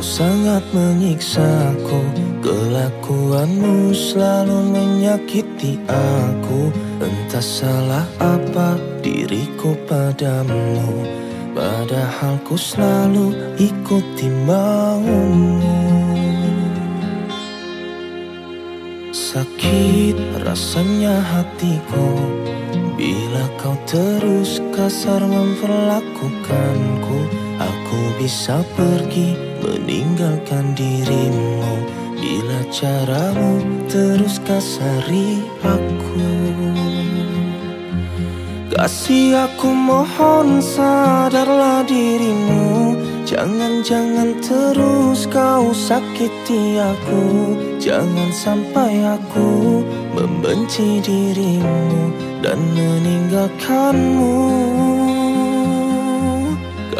sangat menyiksaku. Kelakuanmu selalu menyakiti aku. Entah salah apa diriku padamu. Padahal ku selalu ikuti maumu. Sakit rasanya hatiku. Bila kau terus kasar memperlakukanku Aku bisa pergi meninggalkan dirimu Bila caramu terus kasari aku. Kasih aku mohon sadarlah dirimu. Jangan-jangan terus kau sakiti aku. Jangan sampai aku membenci dirimu Dan meninggalkanmu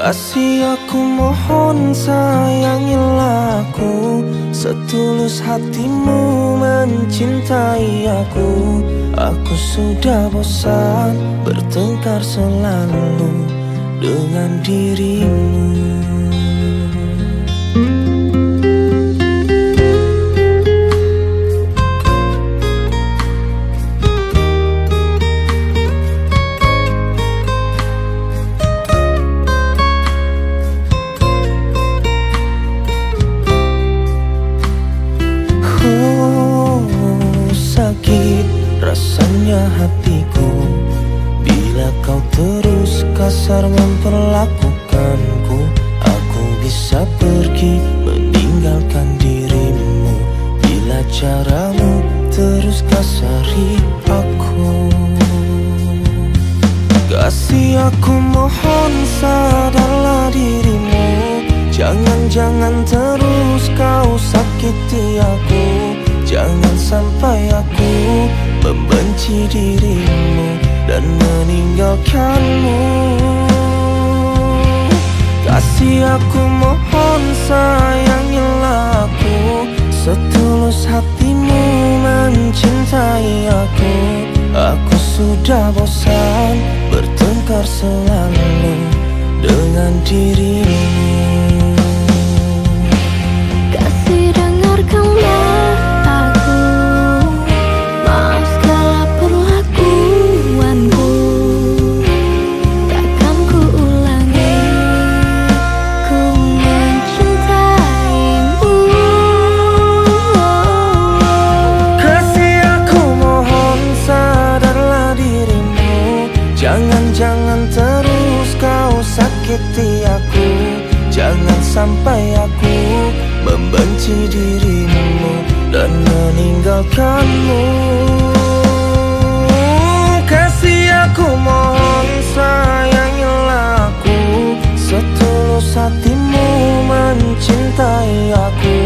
Kasih aku mohon sayangilah aku. Setulus hatimu mencintai aku. Aku sudah bosan bertengkar selalu dengan dirimu kau terus kasar memperlakukanku. Aku bisa pergi meninggalkan dirimu. Bila caramu terus kasari aku. Kasih aku mohon sadarlah dirimu. Jangan-jangan terus kau sakiti aku. Jangan sampai aku membenci dirimu dan meninggalkanmu. Kasih aku mohon sayangilah aku. Setulus hatimu mencintai aku. Aku sudah bosan Jangan-jangan terus kau sakiti aku. Jangan sampai aku membenci dirimu Dan meninggalkanmu. Kasih aku mohon sayangilah aku. Setulus hatimu mencintai aku.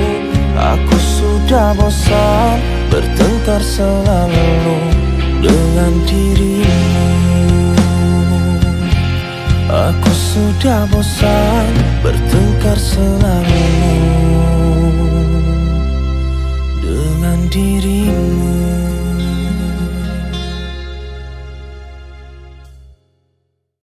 Aku sudah bosan bertengkar selalu dengan dirimu sudah bosan bertengkar selalu dengan dirimu